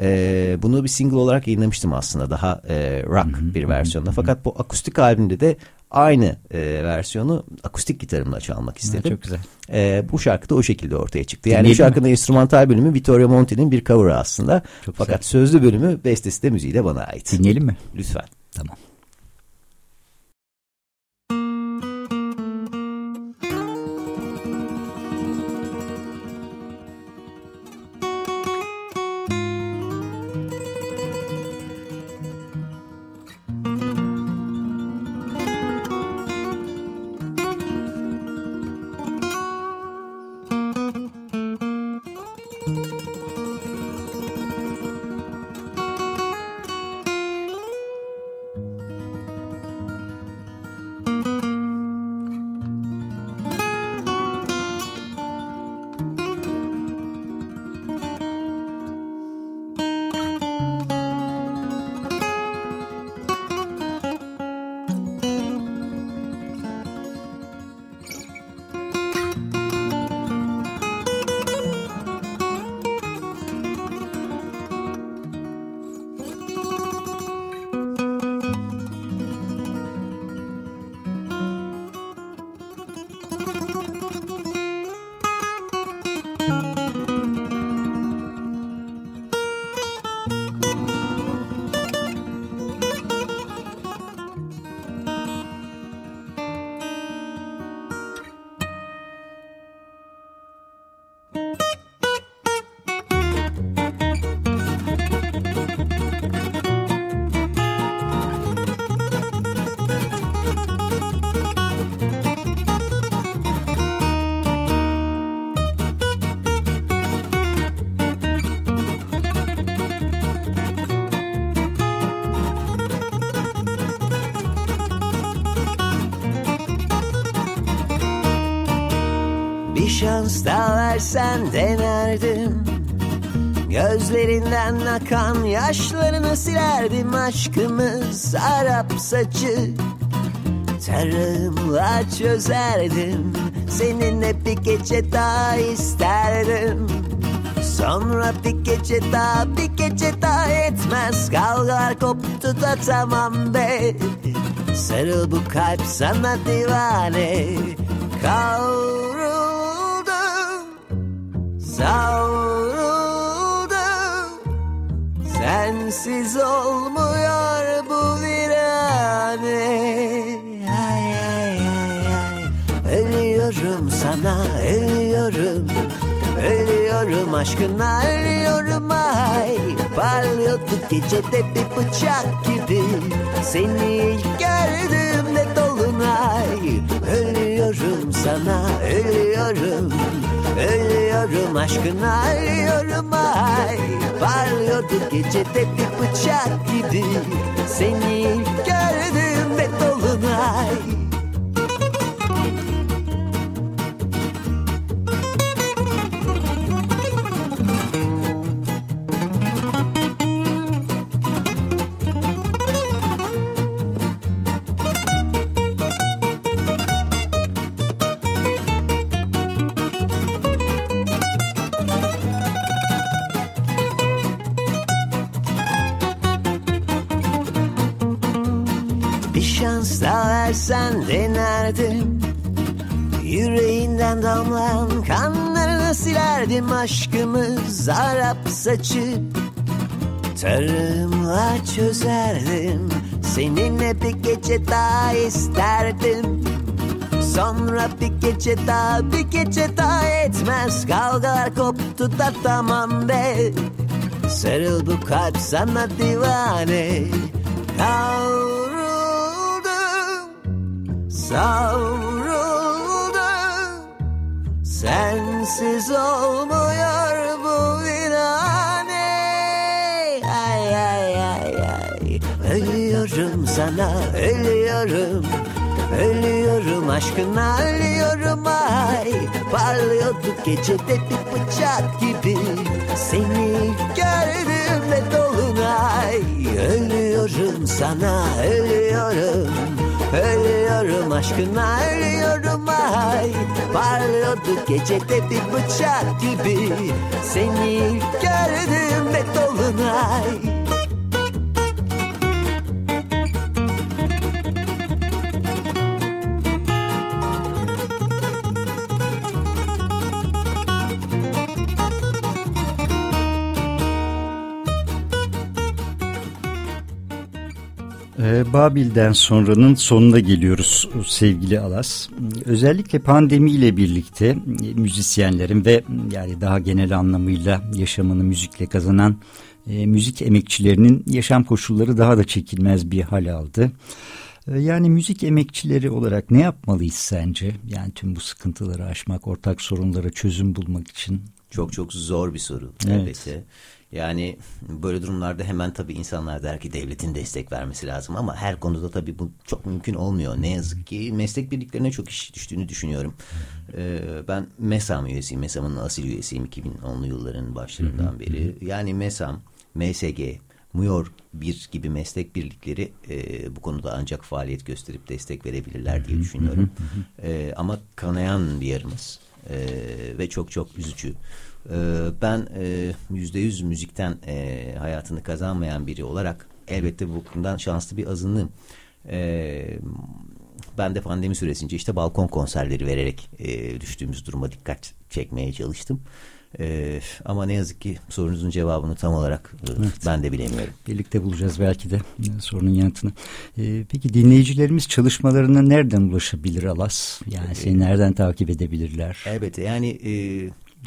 S5: E, bunu bir single olarak yayınlamıştım aslında daha e, rock bir versiyonda fakat bu akustik albümde de aynı e, versiyonu akustik gitarımla çalmak
S4: Ha,
S5: istedim.
S4: çok güzel.
S5: E, bu şarkı da o şekilde ortaya çıktı. Yani bu
S4: Dinleyelim mi?
S5: şarkının enstrümantal bölümü Vittorio Monti'nin bir cover'ı aslında.
S4: Çok
S5: fakat
S4: güzel.
S5: sözlü bölümü bestesi de müziği de bana ait.
S4: Dinleyelim mi?
S5: Lütfen.
S4: Tamam.
S3: Bir versen denerdim. Gözlerinden akan yaşlarını silerdim Aşkımız Arap saçı. Tarımla çözerdim. Seninle bir gece daha isterdim. Sonra bir gece daha bir gece daha etmez. Kavgalar koptu da tamam be. Sarıl bu kalp sana divane. Kavruldum Savruldum Sensiz olmuyor bu virane. Ay ay ay. Ay Ölüyorum sana ölüyorum. Ölüyorum aşkına ölüyorum ay. Parlıyordu gecede bir bıçak gibi. Seni ilk gördüğümde dolunay. Ölüyorum sana ölüyorum Ölüyorum aşkına ölüyorum ay. Parlıyordu gecede bir bıçak gibi. Seni ilk gördüğümde dolunay versen denerdim Yüreğinden damlayan kanlarını silerdim Aşkımız Arap saçı. Tarımla çözerdim Seninle bir gece daha isterdim. Sonra bir gece daha bir gece daha etmez. Kavgalar koptu da tamam be. Sarıl bu kalp sana divane. Kavruldum Savruldum Sensiz olmuyor bu virane Ay ay ay ay. Ölüyorum sana ölüyorum. Ölüyorum aşkına ölüyorum ay. Parlıyordu gecede bir bıçak gibi. Seni gördüğümde dolunay. Ölüyorum sana ölüyorum Ölüyorum aşkına ölüyorum ay. Parlıyordu gecede bir bıçak gibi. Seni gördüğümde dolunay
S4: Babil'den sonranın sonuna geliyoruz sevgili Alas. Özellikle pandemiyle birlikte e, müzisyenlerin ve yani daha genel anlamıyla yaşamını müzikle kazanan e, müzik emekçilerinin yaşam koşulları daha da çekilmez bir hal aldı. E, yani müzik emekçileri olarak ne yapmalıyız sence? Yani tüm bu sıkıntıları aşmak, ortak sorunlara çözüm bulmak için.
S5: Çok çok zor bir soru
S4: Evet.
S5: elbette. Yani böyle durumlarda hemen tabii insanlar der ki devletin destek vermesi lazım ama her konuda tabii bu çok mümkün olmuyor. Ne yazık ki meslek birliklerine çok iş düştüğünü düşünüyorum. Ee, ben MESAM üyesiyim. MESAM'ın asil üyesiyim 2010'lu yılların başlarından beri. Yani MESAM, MSG, MUYOR bir gibi meslek birlikleri e, bu konuda ancak faaliyet gösterip destek verebilirler diye düşünüyorum. E, ama kanayan bir yarımız e, ve çok çok üzücü. E, ben e, yüzde yüz müzikten e, hayatını kazanmayan biri olarak elbette bu bakımdan şanslı bir azınlığım. E, ben de pandemi süresince işte balkon konserleri vererek e, düştüğümüz duruma dikkat çekmeye çalıştım. E, ama ne yazık ki sorunuzun cevabını tam olarak e, ben de bilemiyorum.
S4: Birlikte bulacağız belki de e, sorunun yanıtını. E, peki dinleyicilerimiz çalışmalarına nereden ulaşabilir Alas? Yani seni nereden takip edebilirler?
S5: Elbette yani e,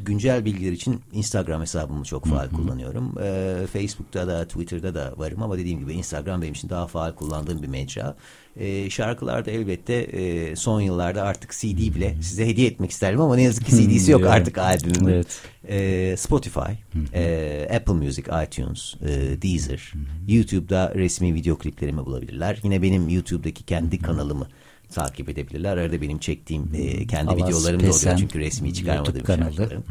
S5: güncel bilgiler için Instagram hesabımı çok faal kullanıyorum. E, Facebook'ta da Twitter'da da varım ama dediğim gibi Instagram benim için daha faal kullandığım bir mecra. E, şarkılarda elbette e, son yıllarda artık CD bile size hediye etmek isterim ama ne yazık ki CD'si yok artık albümümün.
S4: Evet.
S5: E, Spotify, e, Apple Music, iTunes, e, Deezer, YouTube'da resmi video kliplerimi bulabilirler. Yine benim YouTube'daki kendi kanalımı takip edebilirler. Arada benim çektiğim e, kendi
S4: Alas
S5: videolarım da oluyor çünkü resmi çıkarmadığım şarkılarım.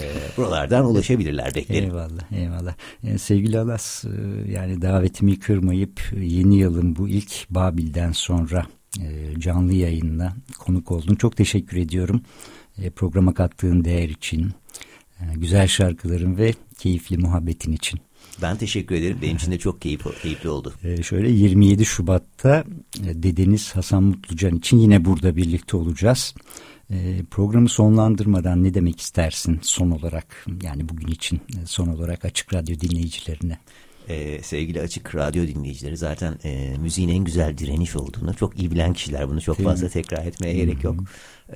S5: E, buralardan ulaşabilirler beklerim.
S4: Eyvallah, eyvallah. Yani sevgili Alas, e, yani davetimi kırmayıp yeni yılın bu ilk Babil'den sonra e, canlı yayınla konuk oldun. Çok teşekkür ediyorum e, programa kattığın değer için, e, güzel şarkıların ve keyifli muhabbetin için.
S5: Ben teşekkür ederim. Benim için de çok keyif, keyifli oldu.
S4: Ee, şöyle 27 Şubat'ta e, dedeniz Hasan Mutlucan için yine burada birlikte olacağız. Ee, programı sonlandırmadan ne demek istersin son olarak yani bugün için e, son olarak Açık Radyo dinleyicilerine?
S5: Ee, sevgili Açık Radyo dinleyicileri zaten e, müziğin en güzel direniş olduğunu çok iyi bilen kişiler bunu çok
S4: Değil
S5: fazla
S4: mi?
S5: tekrar etmeye gerek yok.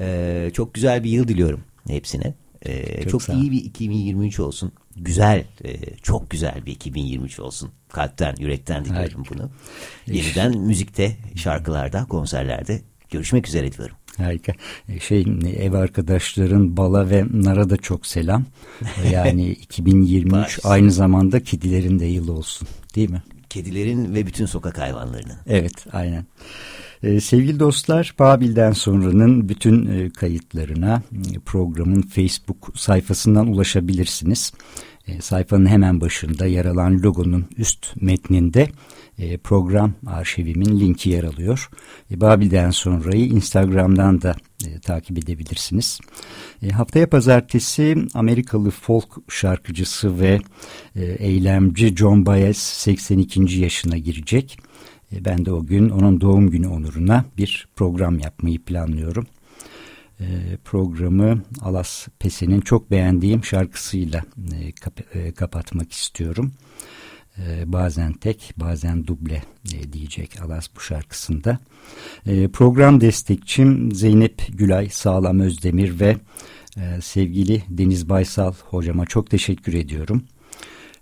S5: Ee, çok güzel bir yıl diliyorum hepsine. Ee,
S4: Çok
S5: çok iyi bir 2023 olsun. Güzel, e, çok güzel bir 2023 olsun. Kalpten, yürekten diliyorum bunu. Yeniden müzikte, şarkılarda, konserlerde görüşmek üzere diyorum.
S4: Harika. Ee, Şey ev arkadaşların Bala ve Nara da çok selam. Yani 2023
S5: Baş.
S4: aynı zamanda kedilerin de yılı olsun değil mi?
S5: Kedilerin ve bütün sokak hayvanlarının.
S4: Evet, aynen. Ee, sevgili dostlar, Babil'den sonranın bütün e, kayıtlarına e, programın Facebook sayfasından ulaşabilirsiniz. E, sayfanın hemen başında yer alan logonun üst metninde program arşivimin linki yer alıyor. Babil'den sonrayı Instagram'dan da takip edebilirsiniz. E, haftaya pazartesi Amerikalı folk şarkıcısı ve e, eylemci John Baez 82. yaşına girecek. E, Ben de o gün onun doğum günü onuruna bir program yapmayı planlıyorum. E, Programı Alas Pese'nin çok beğendiğim şarkısıyla e, kap- kapatmak istiyorum. Bazen tek bazen duble diyecek Alas bu şarkısında. Program destekçim Zeynep Gülay Sağlam Özdemir ve sevgili Deniz Baysal hocama çok teşekkür ediyorum.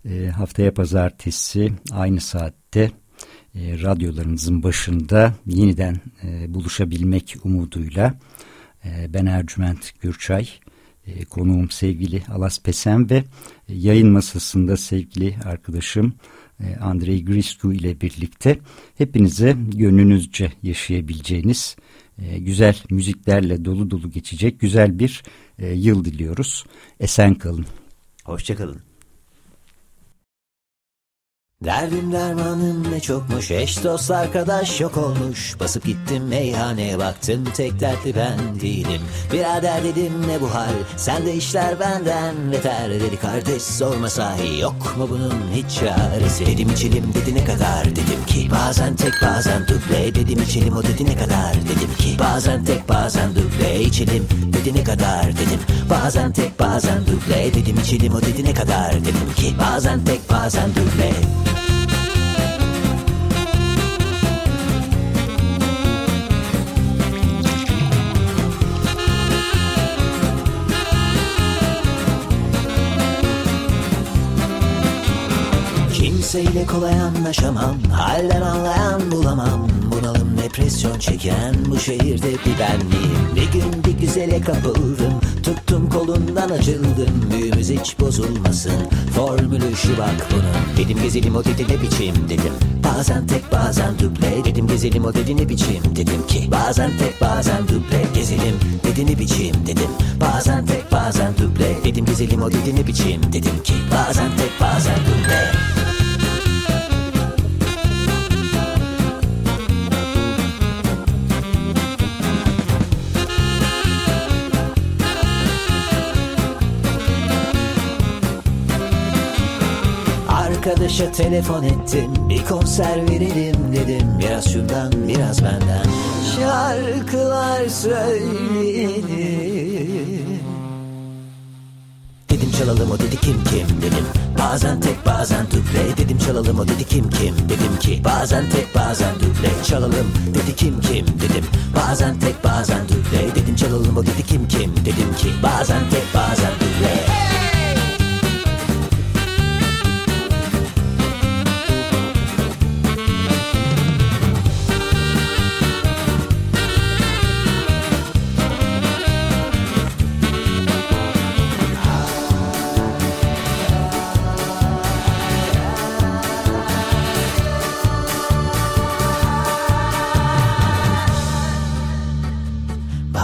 S4: E, Haftaya pazartesi aynı saatte e, radyolarınızın başında yeniden e, buluşabilmek umuduyla e, ben Ercüment Gürçay, e, konuğum sevgili Alas Pesen ve e, yayın masasında sevgili arkadaşım e, Andrei Griscu ile birlikte hepinize gönlünüzce yaşayabileceğiniz e, güzel müziklerle dolu dolu geçecek güzel bir e, yıl diliyoruz. Esen kalın.
S5: Hoşçakalın. Derdim dermanım ne çokmuş Eş dost arkadaş yok olmuş. Basıp gittim meyhaneye baktım Tek dertli ben değilim. Birader dedim ne bu hal? Sen de işler benden beter. Dedi kardeş sorma sahi Yok mu bunun hiç çaresi? Dedim içelim dedi ne kadar? Dedim ki bazen tek bazen duble. Dedim içelim o dedi ne kadar? Dedim ki bazen tek bazen duble. İçelim dedi ne kadar? Dedim bazen tek bazen duble. Dedim içelim o dedi ne kadar? Dedim ki bazen tek bazen duble Kimseyle kolay anlaşamam Halden anlayan bulamam. Bunalım depresyon çeken Bu şehirde bir ben miyim? Bir gün bir güzele kapıldım Tuttum kolundan açıldım Büyümüz hiç bozulmasın Formülü şu bak bunun. Dedim gezelim o dedi ne biçim dedim. Bazen tek bazen duble. Dedim gezelim o dedi ne biçim dedim ki. Bazen tek bazen duble. Gezelim dedi ne biçim dedim. Bazen tek bazen duble. Dedim gezelim o dedi ne biçim dedim ki. Bazen tek bazen duble Arkadaşa telefon ettim. Bir konser verelim dedim. Biraz şundan biraz benden. Şarkılar söyleyelim Dedim çalalım o dedi kim kim dedim. Bazen tek bazen duble. Dedim çalalım o dedi kim kim Dedim ki. Bazen tek bazen duble. Çalalım dedi kim kim dedim. Bazen tek bazen duble. Dedim çalalım o dedi kim kim Dedim ki. Bazen tek bazen duble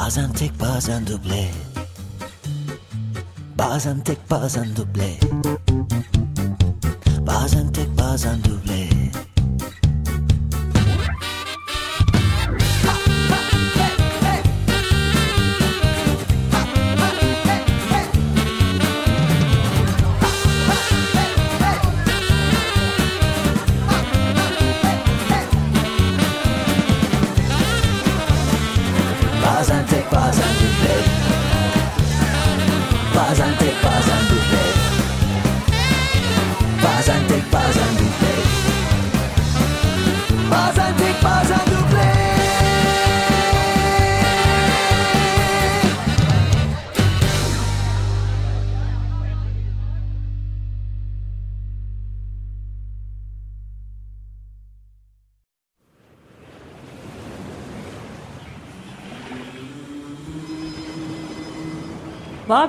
S5: Bazen tek bazen duble Bazen tek bazen duble Bazen tek bazen duble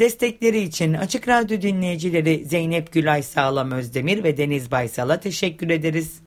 S1: Destekleri için Açık Radyo dinleyicileri Zeynep Gülay Sağlam Özdemir ve Deniz Baysal'a teşekkür ederiz.